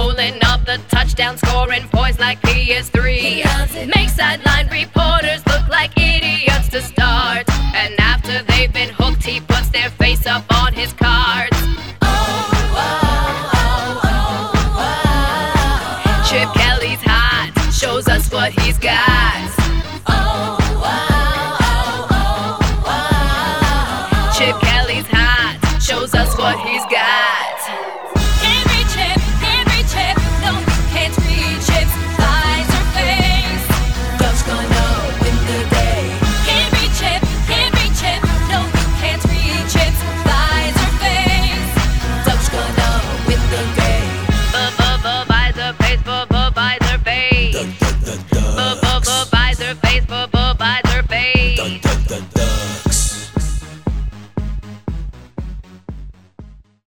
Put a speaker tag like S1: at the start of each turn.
S1: Rolling up the touchdown scoring boys like PS3. Make sideline reporters look like idiots to start.